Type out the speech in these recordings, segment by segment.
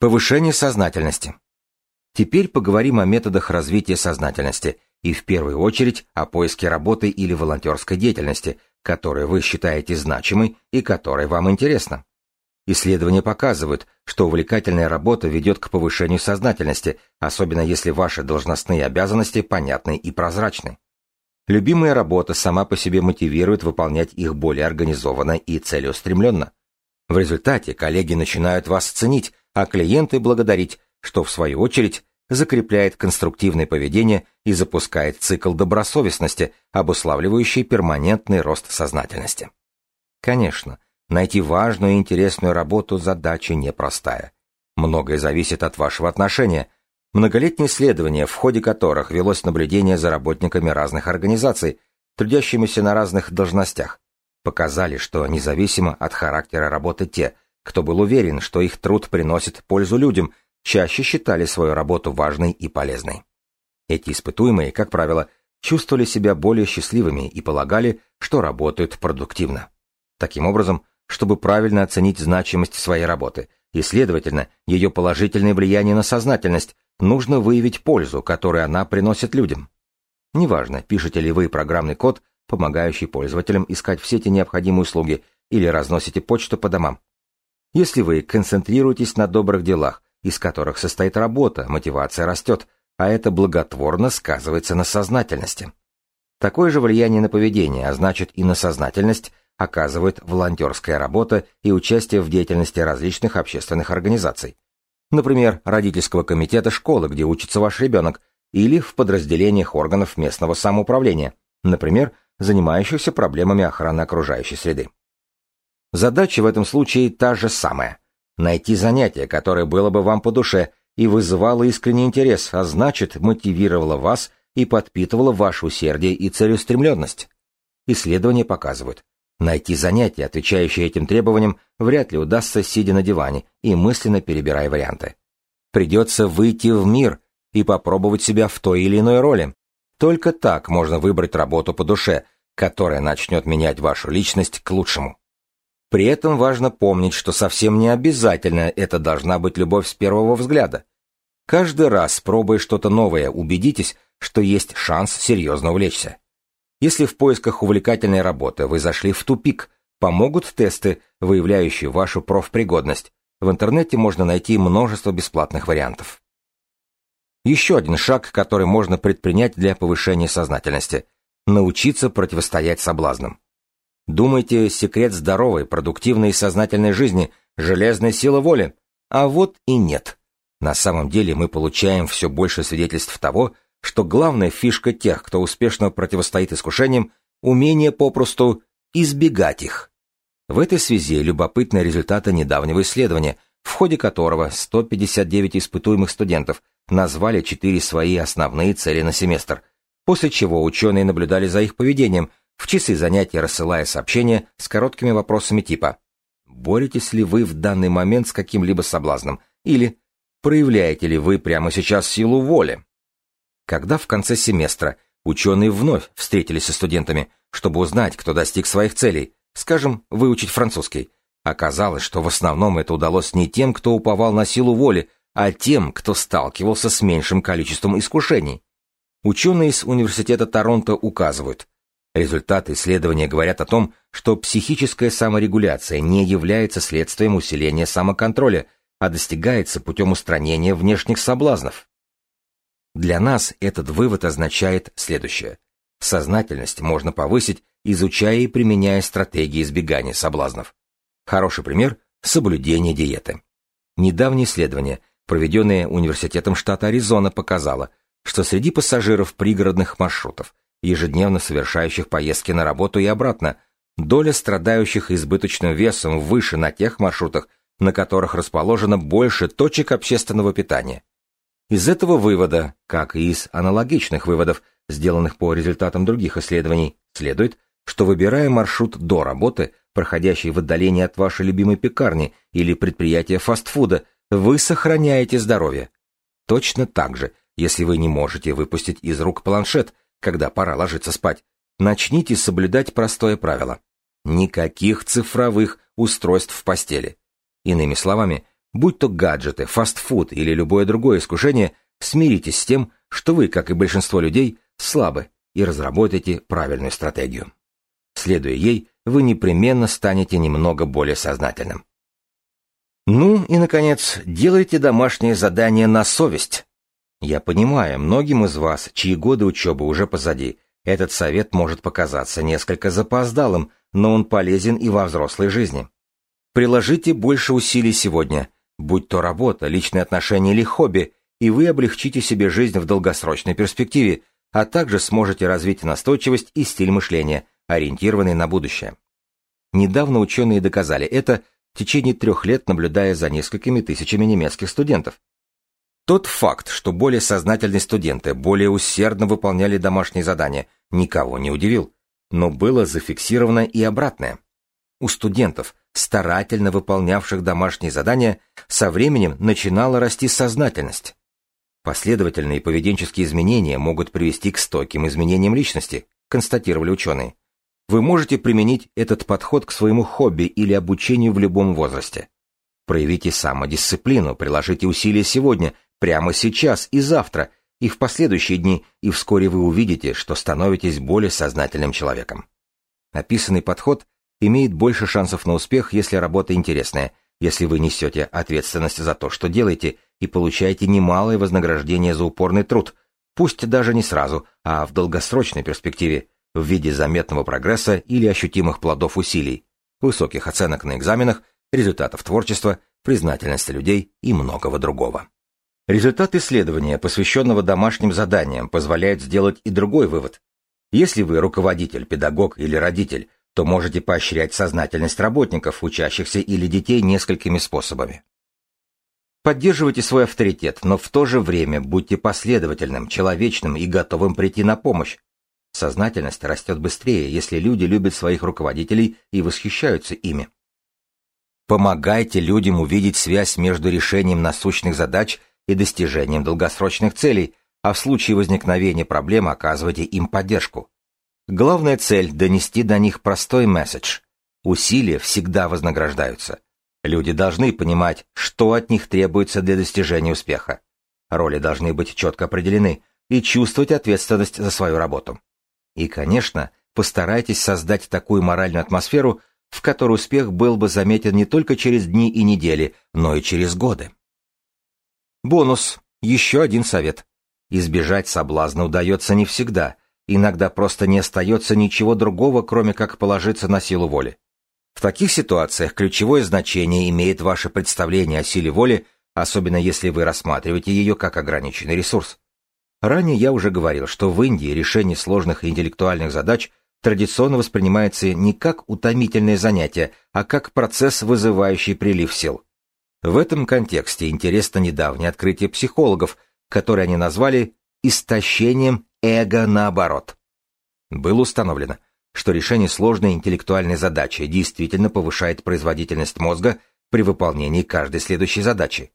Повышение сознательности. Теперь поговорим о методах развития сознательности и в первую очередь о поиске работы или волонтерской деятельности, которую вы считаете значимой и которая вам интересна. Исследования показывают, что увлекательная работа ведет к повышению сознательности, особенно если ваши должностные обязанности понятны и прозрачны. Любимая работа сама по себе мотивирует выполнять их более организованно и целеустремленно. В результате коллеги начинают вас ценить, а клиенты благодарить, что в свою очередь закрепляет конструктивное поведение и запускает цикл добросовестности, обуславливающий перманентный рост сознательности. Конечно, найти важную и интересную работу задача непростая. Многое зависит от вашего отношения, Многолетние исследования, в ходе которых велось наблюдение за работниками разных организаций, трудящимися на разных должностях, показали, что независимо от характера работы те, кто был уверен, что их труд приносит пользу людям, чаще считали свою работу важной и полезной. Эти испытуемые, как правило, чувствовали себя более счастливыми и полагали, что работают продуктивно. Таким образом, чтобы правильно оценить значимость своей работы и, следовательно, ее положительное влияние на сознательность, нужно выявить пользу, которую она приносит людям. Неважно, пишете ли вы программный код, помогающий пользователям искать в сети необходимые услуги, или разносите почту по домам. Если вы концентрируетесь на добрых делах, из которых состоит работа, мотивация растет, а это благотворно сказывается на сознательности. Такое же влияние на поведение, а значит и на сознательность, оказывает волонтерская работа и участие в деятельности различных общественных организаций, например, родительского комитета школы, где учится ваш ребенок, или в подразделениях органов местного самоуправления, например, занимающихся проблемами охраны окружающей среды. Задача в этом случае та же самая – найти занятие, которое было бы вам по душе и вызывало искренний интерес, а значит, мотивировало вас и подпитывало ваше усердие и целеустремленность. Исследования показывают, Найти занятие, отвечающее этим требованиям, вряд ли удастся, сидя на диване и мысленно перебирая варианты. Придется выйти в мир и попробовать себя в той или иной роли. Только так можно выбрать работу по душе, которая начнет менять вашу личность к лучшему. При этом важно помнить, что совсем не обязательно это должна быть любовь с первого взгляда. Каждый раз, пробуя что-то новое, убедитесь, что есть шанс серьезно увлечься. Если в поисках увлекательной работы вы зашли в тупик, помогут тесты, выявляющие вашу профпригодность. В интернете можно найти множество бесплатных вариантов. Еще один шаг, который можно предпринять для повышения сознательности – научиться противостоять соблазнам. Думаете, секрет здоровой, продуктивной и сознательной жизни – железная сила воли? А вот и нет. На самом деле мы получаем все больше свидетельств того, что главная фишка тех, кто успешно противостоит искушениям, умение попросту избегать их. В этой связи любопытны результаты недавнего исследования, в ходе которого 159 испытуемых студентов назвали четыре свои основные цели на семестр, после чего ученые наблюдали за их поведением, в часы занятий рассылая сообщения с короткими вопросами типа «Боретесь ли вы в данный момент с каким-либо соблазном?» или «Проявляете ли вы прямо сейчас силу воли?» Когда в конце семестра ученые вновь встретились со студентами, чтобы узнать, кто достиг своих целей, скажем, выучить французский, оказалось, что в основном это удалось не тем, кто уповал на силу воли, а тем, кто сталкивался с меньшим количеством искушений. Ученые из Университета Торонто указывают, результаты исследования говорят о том, что психическая саморегуляция не является следствием усиления самоконтроля, а достигается путем устранения внешних соблазнов. Для нас этот вывод означает следующее. Сознательность можно повысить, изучая и применяя стратегии избегания соблазнов. Хороший пример – соблюдение диеты. Недавнее исследование, проведенное Университетом штата Аризона, показало, что среди пассажиров пригородных маршрутов, ежедневно совершающих поездки на работу и обратно, доля страдающих избыточным весом выше на тех маршрутах, на которых расположено больше точек общественного питания. Из этого вывода, как и из аналогичных выводов, сделанных по результатам других исследований, следует, что выбирая маршрут до работы, проходящий в отдалении от вашей любимой пекарни или предприятия фастфуда, вы сохраняете здоровье. Точно так же, если вы не можете выпустить из рук планшет, когда пора ложиться спать, начните соблюдать простое правило. Никаких цифровых устройств в постели. Иными словами, Будь то гаджеты, фастфуд или любое другое искушение, смиритесь с тем, что вы, как и большинство людей, слабы, и разработайте правильную стратегию. Следуя ей, вы непременно станете немного более сознательным. Ну и, наконец, делайте домашнее задание на совесть. Я понимаю, многим из вас, чьи годы учебы уже позади, этот совет может показаться несколько запоздалым, но он полезен и во взрослой жизни. Приложите больше усилий сегодня, будь то работа, личные отношения или хобби, и вы облегчите себе жизнь в долгосрочной перспективе, а также сможете развить настойчивость и стиль мышления, ориентированный на будущее. Недавно ученые доказали это в течение трех лет, наблюдая за несколькими тысячами немецких студентов. Тот факт, что более сознательные студенты более усердно выполняли домашние задания, никого не удивил, но было зафиксировано и обратное. У студентов, старательно выполнявших домашние задания, со временем начинала расти сознательность. Последовательные поведенческие изменения могут привести к стойким изменениям личности, констатировали ученые. Вы можете применить этот подход к своему хобби или обучению в любом возрасте. Проявите самодисциплину, приложите усилия сегодня, прямо сейчас и завтра, и в последующие дни, и вскоре вы увидите, что становитесь более сознательным человеком. Описанный подход имеет больше шансов на успех, если работа интересная, если вы несете ответственность за то, что делаете, и получаете немалое вознаграждение за упорный труд, пусть даже не сразу, а в долгосрочной перспективе, в виде заметного прогресса или ощутимых плодов усилий, высоких оценок на экзаменах, результатов творчества, признательности людей и многого другого. Результат исследования, посвященного домашним заданиям, позволяет сделать и другой вывод. Если вы руководитель, педагог или родитель, то можете поощрять сознательность работников, учащихся или детей несколькими способами. Поддерживайте свой авторитет, но в то же время будьте последовательным, человечным и готовым прийти на помощь. Сознательность растет быстрее, если люди любят своих руководителей и восхищаются ими. Помогайте людям увидеть связь между решением насущных задач и достижением долгосрочных целей, а в случае возникновения проблем оказывайте им поддержку. Главная цель – донести до них простой месседж. Усилия всегда вознаграждаются. Люди должны понимать, что от них требуется для достижения успеха. Роли должны быть четко определены и чувствовать ответственность за свою работу. И, конечно, постарайтесь создать такую моральную атмосферу, в которой успех был бы заметен не только через дни и недели, но и через годы. Бонус. Еще один совет. Избежать соблазна удается не всегда. Иногда просто не остается ничего другого, кроме как положиться на силу воли. В таких ситуациях ключевое значение имеет ваше представление о силе воли, особенно если вы рассматриваете ее как ограниченный ресурс. Ранее я уже говорил, что в Индии решение сложных интеллектуальных задач традиционно воспринимается не как утомительное занятие, а как процесс, вызывающий прилив сил. В этом контексте интересно недавнее открытие психологов, которое они назвали «истощением эго наоборот». Было установлено, что решение сложной интеллектуальной задачи действительно повышает производительность мозга при выполнении каждой следующей задачи.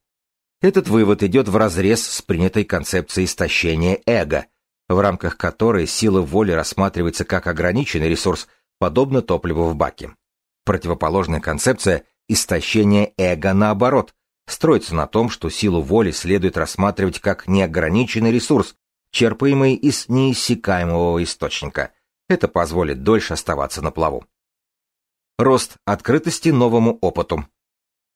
Этот вывод идет вразрез с принятой концепцией истощения эго, в рамках которой сила воли рассматривается как ограниченный ресурс, подобно топливу в баке. Противоположная концепция истощение эго наоборот, строится на том, что силу воли следует рассматривать как неограниченный ресурс, черпаемый из неиссякаемого источника. Это позволит дольше оставаться на плаву. Рост открытости новому опыту.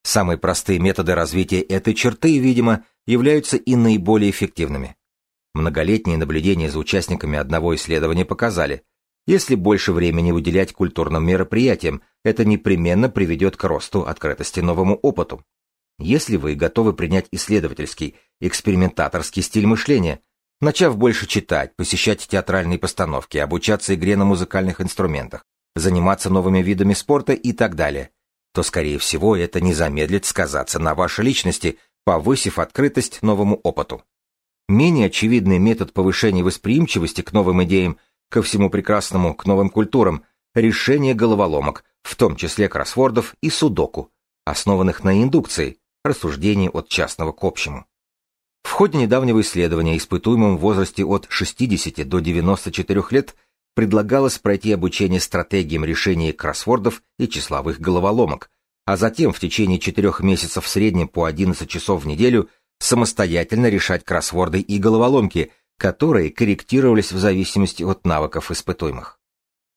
Самые простые методы развития этой черты, видимо, являются и наиболее эффективными. Многолетние наблюдения за участниками одного исследования показали, если больше времени уделять культурным мероприятиям, это непременно приведет к росту открытости новому опыту. Если вы готовы принять исследовательский, экспериментаторский стиль мышления, начав больше читать, посещать театральные постановки, обучаться игре на музыкальных инструментах, заниматься новыми видами спорта и так далее, то, скорее всего, это не замедлит сказаться на вашей личности, повысив открытость новому опыту. Менее очевидный метод повышения восприимчивости к новым идеям ко всему прекрасному, к новым культурам, решение головоломок, в том числе кроссвордов и судоку, основанных на индукции, рассуждении от частного к общему. В ходе недавнего исследования испытуемым в возрасте от 60 до 94 лет предлагалось пройти обучение стратегиям решения кроссвордов и числовых головоломок, а затем в течение четырех месяцев в среднем по 11 часов в неделю самостоятельно решать кроссворды и головоломки, которые корректировались в зависимости от навыков испытуемых.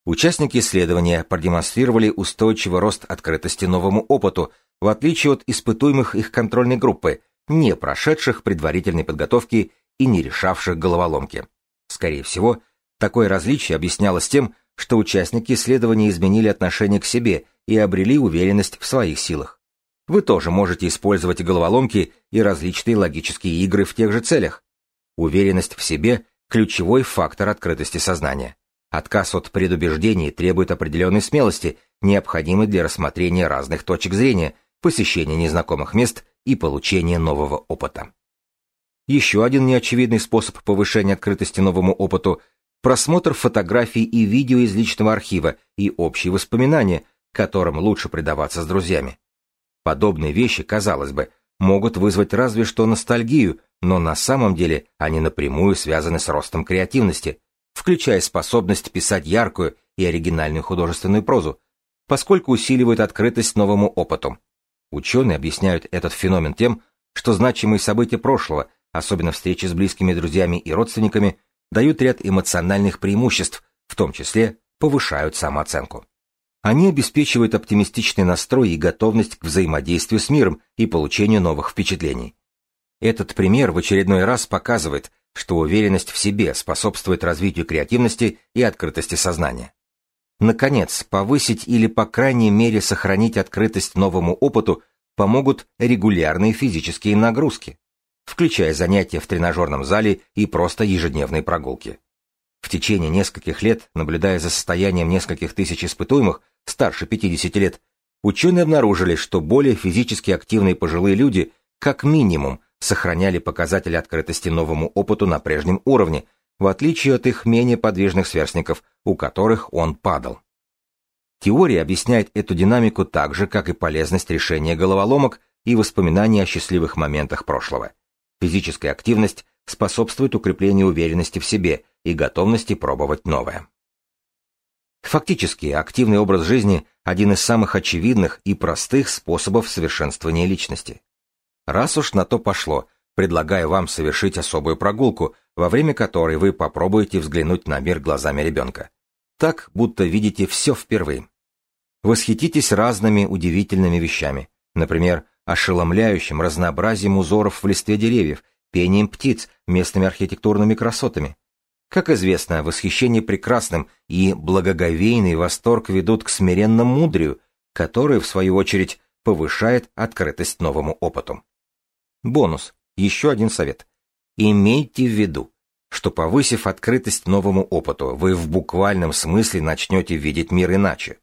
Участники исследования продемонстрировали устойчивый рост открытости новому опыту, в отличие от испытуемых их контрольной группы, не прошедших предварительной подготовки и не решавших головоломки. Скорее всего, такое различие объяснялось тем, что участники исследования изменили отношение к себе и обрели уверенность в своих силах. Вы тоже можете использовать головоломки и различные логические игры в тех же целях. Уверенность в себе – ключевой фактор открытости сознания. Отказ от предубеждений требует определенной смелости, необходимой для рассмотрения разных точек зрения, посещения незнакомых мест и получения нового опыта. Еще один неочевидный способ повышения открытости новому опыту – просмотр фотографий и видео из личного архива и общие воспоминания, которым лучше предаваться с друзьями. Подобные вещи, казалось бы, могут вызвать разве что ностальгию, но на самом деле они напрямую связаны с ростом креативности, включая способность писать яркую и оригинальную художественную прозу, поскольку усиливают открытость новому опыту. Ученые объясняют этот феномен тем, что значимые события прошлого, особенно встречи с близкими друзьями и родственниками, дают ряд эмоциональных преимуществ, в том числе повышают самооценку. Они обеспечивают оптимистичный настрой и готовность к взаимодействию с миром и получению новых впечатлений. Этот пример в очередной раз показывает, что уверенность в себе способствует развитию креативности и открытости сознания. Наконец, повысить или по крайней мере сохранить открытость новому опыту помогут регулярные физические нагрузки, включая занятия в тренажерном зале и просто ежедневные прогулки. В течение нескольких лет, наблюдая за состоянием нескольких тысяч испытуемых старше 50 лет, ученые обнаружили, что более физически активные пожилые люди, как минимум, сохраняли показатели открытости новому опыту на прежнем уровне, в отличие от их менее подвижных сверстников, у которых он падал. Теория объясняет эту динамику так же, как и полезность решения головоломок и воспоминаний о счастливых моментах прошлого. Физическая активность способствует укреплению уверенности в себе и готовности пробовать новое. Фактически, активный образ жизни – один из самых очевидных и простых способов совершенствования личности. Раз уж на то пошло, предлагаю вам совершить особую прогулку, во время которой вы попробуете взглянуть на мир глазами ребенка. Так, будто видите все впервые. Восхититесь разными удивительными вещами, например, ошеломляющим разнообразием узоров в листве деревьев, пением птиц, местными архитектурными красотами. Как известно, восхищение прекрасным и благоговейный восторг ведут к смиренному мудрию, который, в свою очередь, повышает открытость новому опыту. Бонус. Еще один совет. Имейте в виду, что повысив открытость новому опыту, вы в буквальном смысле начнете видеть мир иначе.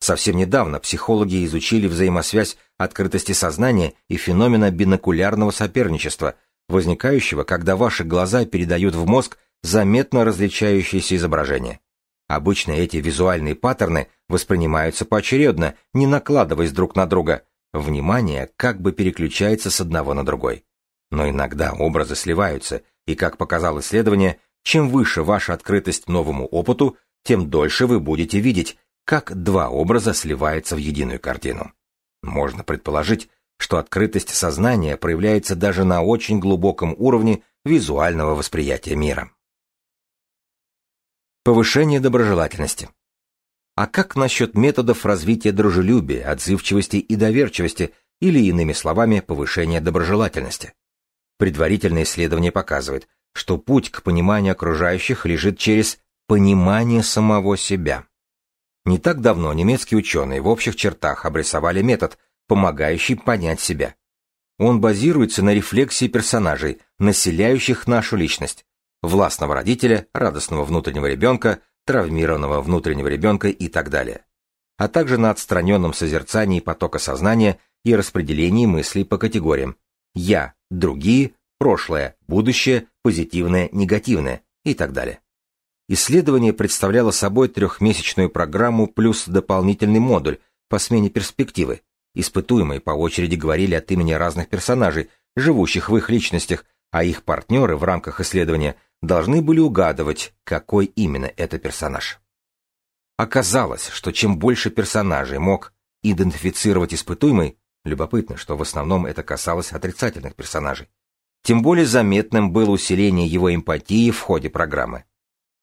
Совсем недавно психологи изучили взаимосвязь открытости сознания и феномена бинокулярного соперничества, возникающего, когда ваши глаза передают в мозг заметно различающиеся изображения. Обычно эти визуальные паттерны воспринимаются поочередно, не накладываясь друг на друга. Внимание как бы переключается с одного на другой. Но иногда образы сливаются, и, как показало исследование, чем выше ваша открытость новому опыту, тем дольше вы будете видеть, как два образа сливаются в единую картину. Можно предположить, что открытость сознания проявляется даже на очень глубоком уровне визуального восприятия мира. Повышение доброжелательности. А как насчет методов развития дружелюбия, отзывчивости и доверчивости, или, иными словами, повышения доброжелательности? Предварительное исследование показывает, что путь к пониманию окружающих лежит через понимание самого себя. Не так давно немецкие ученые в общих чертах обрисовали метод, помогающий понять себя. Он базируется на рефлексии персонажей, населяющих нашу личность, властного родителя, радостного внутреннего ребенка, травмированного внутреннего ребенка и так далее, а также на отстраненном созерцании потока сознания и распределении мыслей по категориям «я», «другие», «прошлое», «будущее», «позитивное», «негативное» и так далее. Исследование представляло собой трехмесячную программу плюс дополнительный модуль по смене перспективы. Испытуемые по очереди говорили от имени разных персонажей, живущих в их личностях, а их партнеры в рамках исследования должны были угадывать, какой именно это персонаж. Оказалось, что чем больше персонажей мог идентифицировать испытуемый, любопытно, что в основном это касалось отрицательных персонажей, тем более заметным было усиление его эмпатии в ходе программы.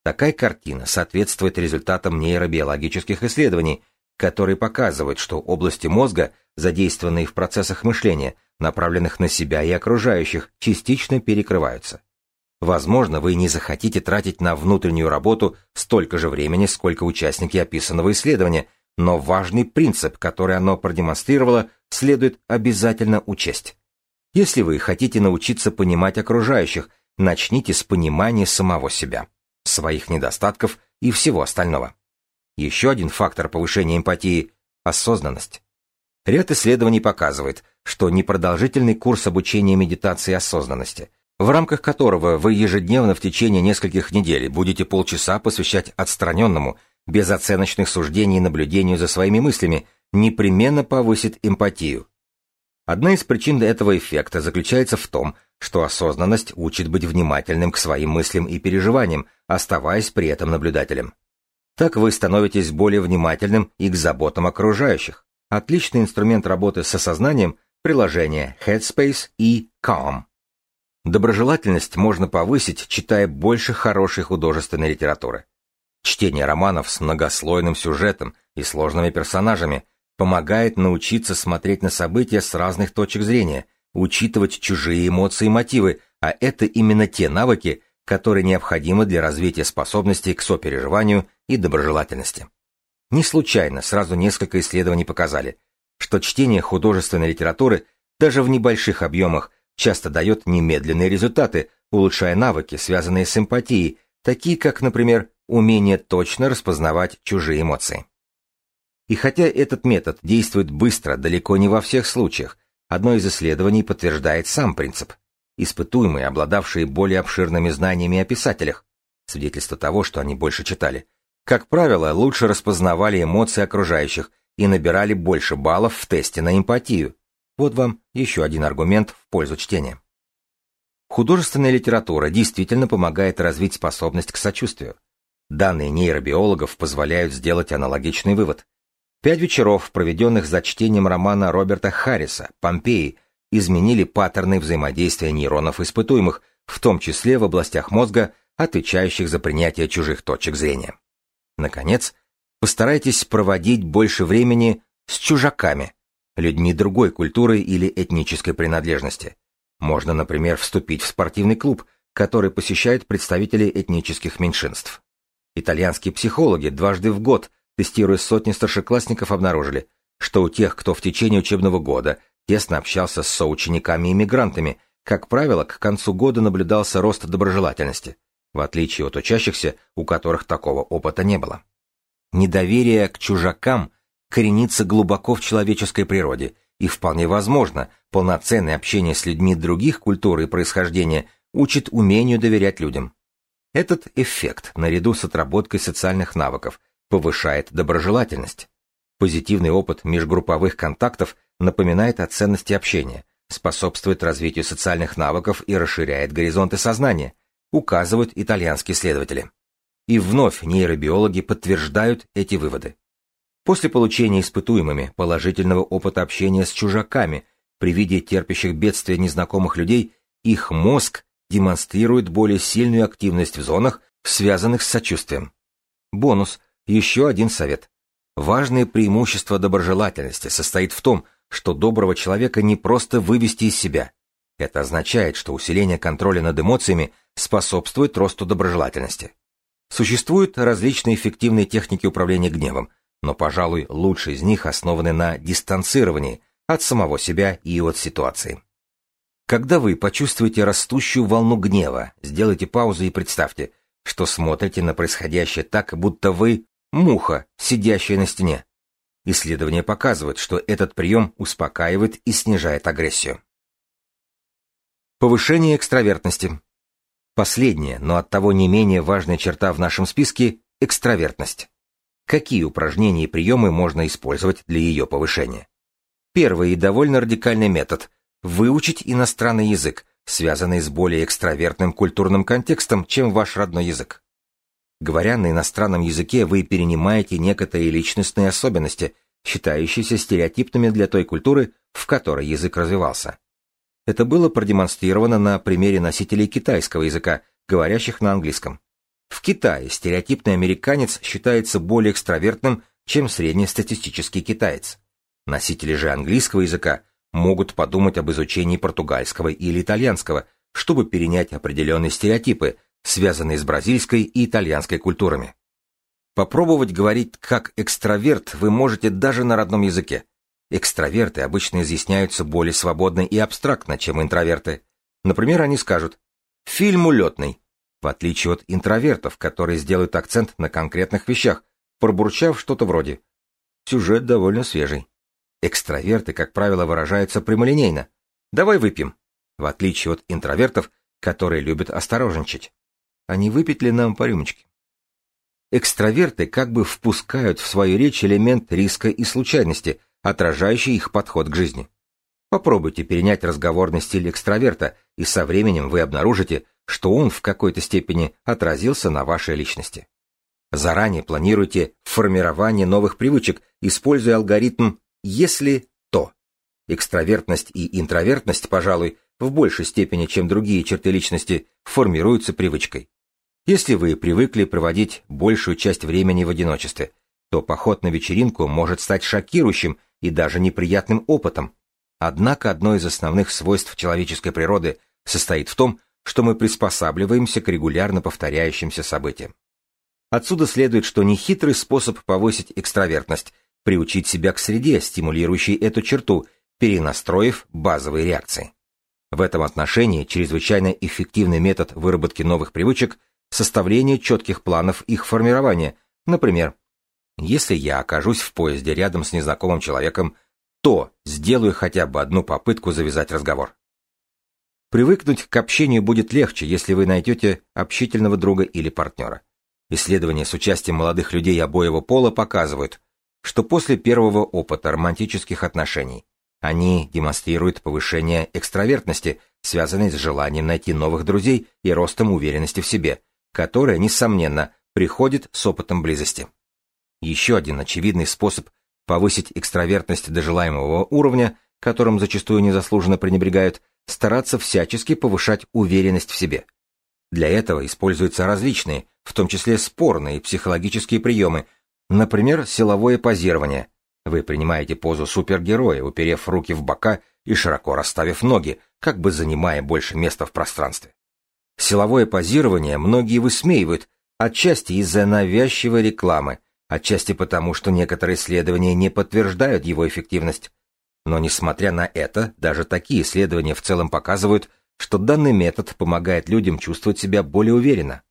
Такая картина соответствует результатам нейробиологических исследований, которые показывают, что области мозга, задействованные в процессах мышления, направленных на себя и окружающих, частично перекрываются. Возможно, вы не захотите тратить на внутреннюю работу столько же времени, сколько участники описанного исследования, но важный принцип, который оно продемонстрировало, следует обязательно учесть. Если вы хотите научиться понимать окружающих, начните с понимания самого себя, своих недостатков и всего остального. Еще один фактор повышения эмпатии – осознанность. Ряд исследований показывает, что непродолжительный курс обучения медитации осознанности, в рамках которого вы ежедневно в течение нескольких недель будете полчаса посвящать отстраненному, без оценочных суждений и наблюдению за своими мыслями, непременно повысит эмпатию. Одна из причин этого эффекта заключается в том, что осознанность учит быть внимательным к своим мыслям и переживаниям, оставаясь при этом наблюдателем. Так вы становитесь более внимательным и к заботам окружающих. Отличный инструмент работы с осознанием – приложение Headspace и Calm. Доброжелательность можно повысить, читая больше хорошей художественной литературы. Чтение романов с многослойным сюжетом и сложными персонажами помогает научиться смотреть на события с разных точек зрения, учитывать чужие эмоции и мотивы, а это именно те навыки, которые необходимы для развития способностей к сопереживанию и доброжелательности. Не случайно сразу несколько исследований показали, что чтение художественной литературы даже в небольших объемах часто дает немедленные результаты, улучшая навыки, связанные с эмпатией, такие как, например, умение точно распознавать чужие эмоции. И хотя этот метод действует быстро далеко не во всех случаях, одно из исследований подтверждает сам принцип. Испытуемые, обладавшие более обширными знаниями о писателях, свидетельство того, что они больше читали, как правило, лучше распознавали эмоции окружающих и набирали больше баллов в тесте на эмпатию. Вот вам еще один аргумент в пользу чтения. Художественная литература действительно помогает развить способность к сочувствию. Данные нейробиологов позволяют сделать аналогичный вывод. Пять вечеров, проведенных за чтением романа Роберта Харриса «Помпеи», изменили паттерны взаимодействия нейронов испытуемых, в том числе в областях мозга, отвечающих за принятие чужих точек зрения. Наконец, постарайтесь проводить больше времени с чужаками, людьми другой культуры или этнической принадлежности. Можно, например, вступить в спортивный клуб, который посещают представители этнических меньшинств. Итальянские психологи дважды в год, тестируя сотни старшеклассников, обнаружили, что у тех, кто в течение учебного года тесно общался с соучениками-иммигрантами, как правило, к концу года наблюдался рост доброжелательности, в отличие от учащихся, у которых такого опыта не было. Недоверие к чужакам коренится глубоко в человеческой природе, и вполне возможно, полноценное общение с людьми других культур и происхождения учит умению доверять людям. Этот эффект, наряду с отработкой социальных навыков, повышает доброжелательность. Позитивный опыт межгрупповых контактов напоминает о ценности общения, способствует развитию социальных навыков и расширяет горизонты сознания, указывают итальянские исследователи. И вновь нейробиологи подтверждают эти выводы. После получения испытуемыми положительного опыта общения с чужаками при виде терпящих бедствия незнакомых людей, их мозг демонстрирует более сильную активность в зонах, связанных с сочувствием. Бонус. Еще один совет. Важное преимущество доброжелательности состоит в том, что доброго человека не просто вывести из себя. Это означает, что усиление контроля над эмоциями способствует росту доброжелательности. Существуют различные эффективные техники управления гневом, но, пожалуй, лучшие из них основаны на дистанцировании от самого себя и от ситуации. Когда вы почувствуете растущую волну гнева, сделайте паузу и представьте, что смотрите на происходящее так, будто вы муха, сидящая на стене. Исследования показывают, что этот прием успокаивает и снижает агрессию. Повышение экстравертности. Последняя, но оттого не менее важная черта в нашем списке – экстравертность. Какие упражнения и приемы можно использовать для ее повышения? Первый и довольно радикальный метод Выучить иностранный язык, связанный с более экстравертным культурным контекстом, чем ваш родной язык. Говоря на иностранном языке, вы перенимаете некоторые личностные особенности, считающиеся стереотипными для той культуры, в которой язык развивался. Это было продемонстрировано на примере носителей китайского языка, говорящих на английском. В Китае стереотипный американец считается более экстравертным, чем среднестатистический китаец. Носители же английского языка могут подумать об изучении португальского или итальянского, чтобы перенять определенные стереотипы, связанные с бразильской и итальянской культурами. Попробовать говорить как экстраверт вы можете даже на родном языке. Экстраверты обычно изъясняются более свободно и абстрактно, чем интроверты. Например, они скажут «фильм улетный», в отличие от интровертов, которые сделают акцент на конкретных вещах, пробурчав что-то вроде «сюжет довольно свежий». Экстраверты, как правило, выражаются прямолинейно. «Давай выпьем», в отличие от интровертов, которые любят осторожничать. Не выпить ли нам по рюмочке? Экстраверты как бы впускают в свою речь элемент риска и случайности – отражающий их подход к жизни. Попробуйте перенять разговорный стиль экстраверта, и со временем вы обнаружите, что он в какой-то степени отразился на вашей личности. Заранее планируйте формирование новых привычек, используя алгоритм «если то». Экстравертность и интровертность, пожалуй, в большей степени, чем другие черты личности, формируются привычкой. Если вы привыкли проводить большую часть времени в одиночестве, то поход на вечеринку может стать шокирующим и даже неприятным опытом. Однако одно из основных свойств человеческой природы состоит в том, что мы приспосабливаемся к регулярно повторяющимся событиям. Отсюда следует, что нехитрый способ повысить экстравертность – приучить себя к среде, стимулирующей эту черту, перенастроив базовые реакции. В этом отношении чрезвычайно эффективный метод выработки новых привычек – составление четких планов их формирования, например, если я окажусь в поезде рядом с незнакомым человеком, то сделаю хотя бы одну попытку завязать разговор. Привыкнуть к общению будет легче, если вы найдете общительного друга или партнера. Исследования с участием молодых людей обоего пола показывают, что после первого опыта романтических отношений они демонстрируют повышение экстравертности, связанной с желанием найти новых друзей и ростом уверенности в себе, которое, несомненно, приходит с опытом близости. Еще один очевидный способ повысить экстравертность до желаемого уровня, которым зачастую незаслуженно пренебрегают, стараться всячески повышать уверенность в себе. Для этого используются различные, в том числе спорные психологические приемы, например, силовое позирование. Вы принимаете позу супергероя, уперев руки в бока и широко расставив ноги, как бы занимая больше места в пространстве. Силовое позирование многие высмеивают, отчасти из-за навязчивой рекламы, отчасти потому, что некоторые исследования не подтверждают его эффективность. Но несмотря на это, даже такие исследования в целом показывают, что данный метод помогает людям чувствовать себя более уверенно.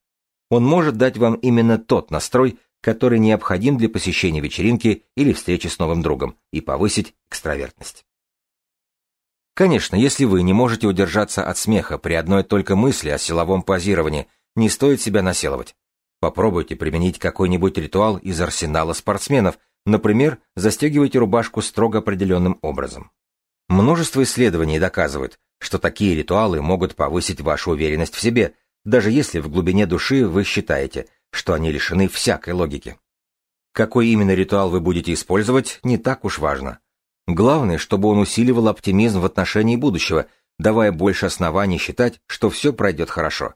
Он может дать вам именно тот настрой, который необходим для посещения вечеринки или встречи с новым другом, и повысить экстравертность. Конечно, если вы не можете удержаться от смеха при одной только мысли о силовом позировании, не стоит себя насиловать. Попробуйте применить какой-нибудь ритуал из арсенала спортсменов, например, застегивайте рубашку строго определенным образом. Множество исследований доказывают, что такие ритуалы могут повысить вашу уверенность в себе, даже если в глубине души вы считаете, что они лишены всякой логики. Какой именно ритуал вы будете использовать, не так уж важно. Главное, чтобы он усиливал оптимизм в отношении будущего, давая больше оснований считать, что все пройдет хорошо.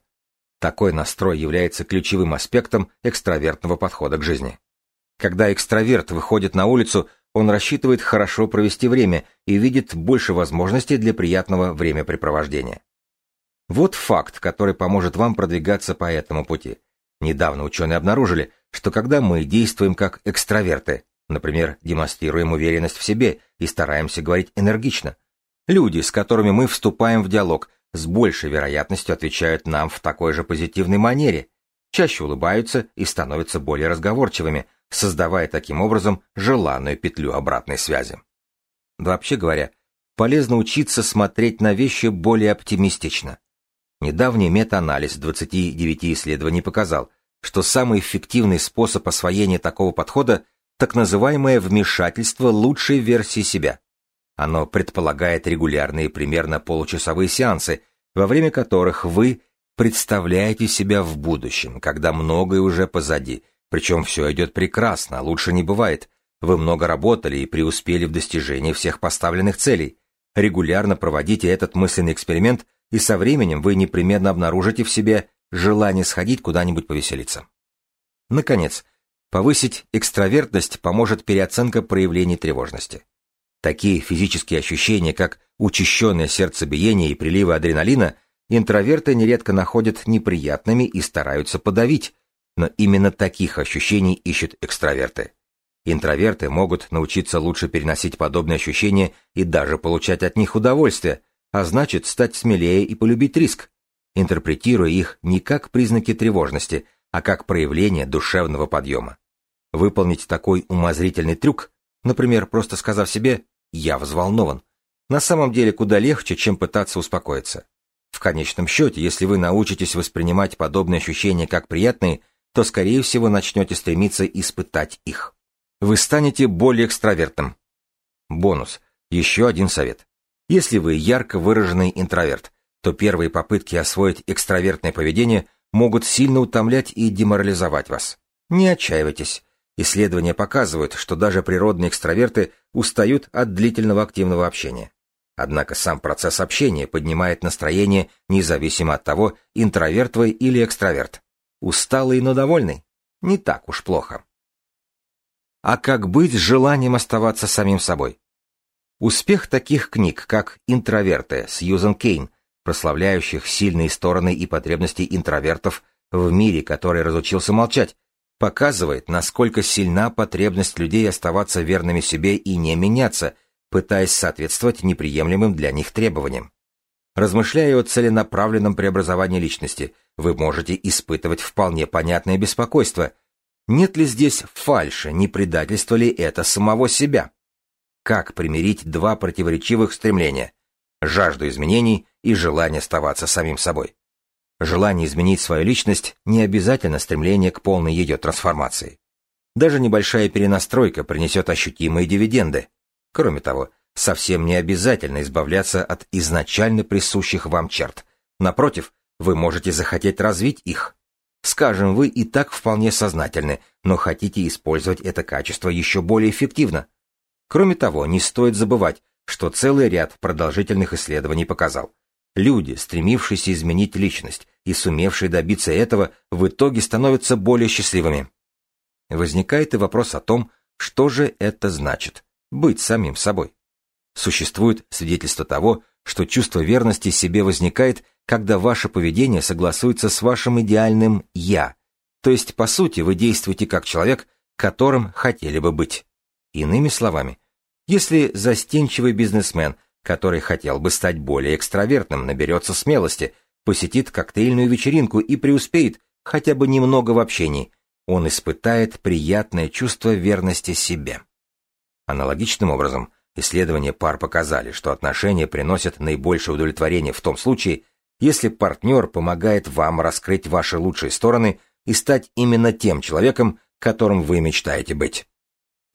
Такой настрой является ключевым аспектом экстравертного подхода к жизни. Когда экстраверт выходит на улицу, он рассчитывает хорошо провести время и видит больше возможностей для приятного времяпрепровождения. Вот факт, который поможет вам продвигаться по этому пути. Недавно ученые обнаружили, что когда мы действуем как экстраверты, например, демонстрируем уверенность в себе и стараемся говорить энергично, люди, с которыми мы вступаем в диалог, с большей вероятностью отвечают нам в такой же позитивной манере, чаще улыбаются и становятся более разговорчивыми, создавая таким образом желанную петлю обратной связи. Вообще говоря, полезно учиться смотреть на вещи более оптимистично. Недавний метаанализ 29 исследований показал, что самый эффективный способ освоения такого подхода – так называемое вмешательство лучшей версии себя. Оно предполагает регулярные примерно получасовые сеансы, во время которых вы представляете себя в будущем, когда многое уже позади, причем все идет прекрасно, лучше не бывает. Вы много работали и преуспели в достижении всех поставленных целей. Регулярно проводите этот мысленный эксперимент, и со временем вы непременно обнаружите в себе желание сходить куда-нибудь повеселиться. Наконец, повысить экстравертность поможет переоценка проявлений тревожности. Такие физические ощущения, как учащенное сердцебиение и приливы адреналина, интроверты нередко находят неприятными и стараются подавить, но именно таких ощущений ищут экстраверты. Интроверты могут научиться лучше переносить подобные ощущения и даже получать от них удовольствие, а значит стать смелее и полюбить риск, интерпретируя их не как признаки тревожности, а как проявление душевного подъема. Выполнить такой умозрительный трюк, например, просто сказав себе «я взволнован», на самом деле куда легче, чем пытаться успокоиться. В конечном счете, если вы научитесь воспринимать подобные ощущения как приятные, то, скорее всего, начнете стремиться испытать их вы станете более экстравертным. Бонус. Еще один совет. Если вы ярко выраженный интроверт, то первые попытки освоить экстравертное поведение могут сильно утомлять и деморализовать вас. Не отчаивайтесь. Исследования показывают, что даже природные экстраверты устают от длительного активного общения. Однако сам процесс общения поднимает настроение независимо от того, интроверт вы или экстраверт. Усталый, но довольный? Не так уж плохо. А как быть с желанием оставаться самим собой? Успех таких книг, как «Интроверты» Сьюзен Кейн, прославляющих сильные стороны и потребности интровертов в мире, который разучился молчать, показывает, насколько сильна потребность людей оставаться верными себе и не меняться, пытаясь соответствовать неприемлемым для них требованиям. Размышляя о целенаправленном преобразовании личности, вы можете испытывать вполне понятное беспокойство – нет ли здесь фальши, не предательство ли это самого себя? Как примирить два противоречивых стремления – жажду изменений и желание оставаться самим собой? Желание изменить свою личность не обязательно стремление к полной ее трансформации. Даже небольшая перенастройка принесет ощутимые дивиденды. Кроме того, совсем не обязательно избавляться от изначально присущих вам черт. Напротив, вы можете захотеть развить их. Скажем, вы и так вполне сознательны, но хотите использовать это качество еще более эффективно. Кроме того, не стоит забывать, что целый ряд продолжительных исследований показал. Люди, стремившиеся изменить личность и сумевшие добиться этого, в итоге становятся более счастливыми. Возникает и вопрос о том, что же это значит – быть самим собой. Существует свидетельство того, что чувство верности себе возникает, когда ваше поведение согласуется с вашим идеальным «я», то есть, по сути, вы действуете как человек, которым хотели бы быть. Иными словами, если застенчивый бизнесмен, который хотел бы стать более экстравертным, наберется смелости, посетит коктейльную вечеринку и преуспеет хотя бы немного в общении, он испытает приятное чувство верности себе. Аналогичным образом, исследования пар показали, что отношения приносят наибольшее удовлетворение в том случае, если партнер помогает вам раскрыть ваши лучшие стороны и стать именно тем человеком, которым вы мечтаете быть.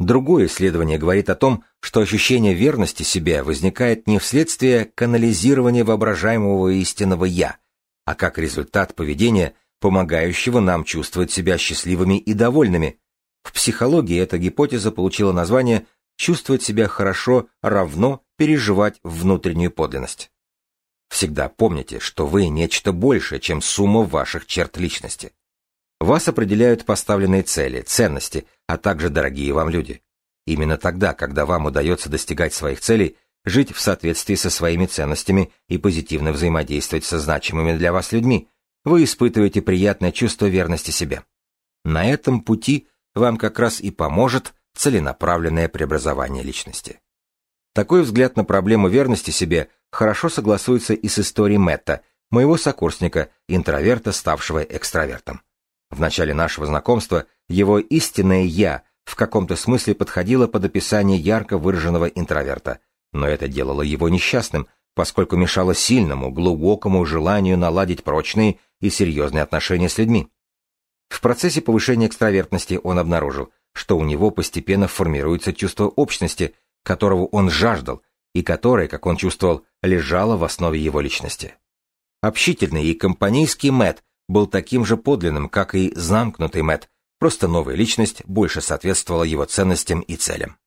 Другое исследование говорит о том, что ощущение верности себе возникает не вследствие канализирования воображаемого истинного «я», а как результат поведения, помогающего нам чувствовать себя счастливыми и довольными. В психологии эта гипотеза получила название «чувствовать себя хорошо равно переживать внутреннюю подлинность». Всегда помните, что вы нечто большее, чем сумма ваших черт личности. Вас определяют поставленные цели, ценности, а также дорогие вам люди. Именно тогда, когда вам удается достигать своих целей, жить в соответствии со своими ценностями и позитивно взаимодействовать со значимыми для вас людьми, вы испытываете приятное чувство верности себе. На этом пути вам как раз и поможет целенаправленное преобразование личности. Такой взгляд на проблему верности себе хорошо согласуется и с историей Мэтта, моего сокурсника, интроверта, ставшего экстравертом. В начале нашего знакомства его истинное «я» в каком-то смысле подходило под описание ярко выраженного интроверта, но это делало его несчастным, поскольку мешало сильному, глубокому желанию наладить прочные и серьезные отношения с людьми. В процессе повышения экстравертности он обнаружил, что у него постепенно формируется чувство общности, которого он жаждал, и которое, как он чувствовал, лежало в основе его личности. Общительный и компанейский Мэт был таким же подлинным, как и замкнутый Мэт, просто новая личность больше соответствовала его ценностям и целям.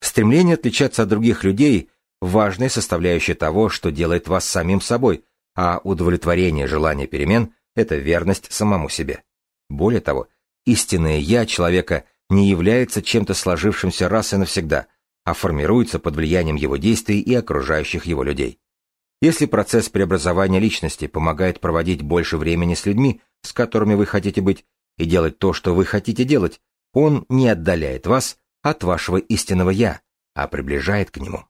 Стремление отличаться от других людей – важная составляющая того, что делает вас самим собой, а удовлетворение желания перемен – это верность самому себе. Более того, истинное «я» человека не является чем-то сложившимся раз и навсегда, а формируется под влиянием его действий и окружающих его людей. Если процесс преобразования личности помогает проводить больше времени с людьми, с которыми вы хотите быть, и делать то, что вы хотите делать, он не отдаляет вас от вашего истинного «я», а приближает к нему.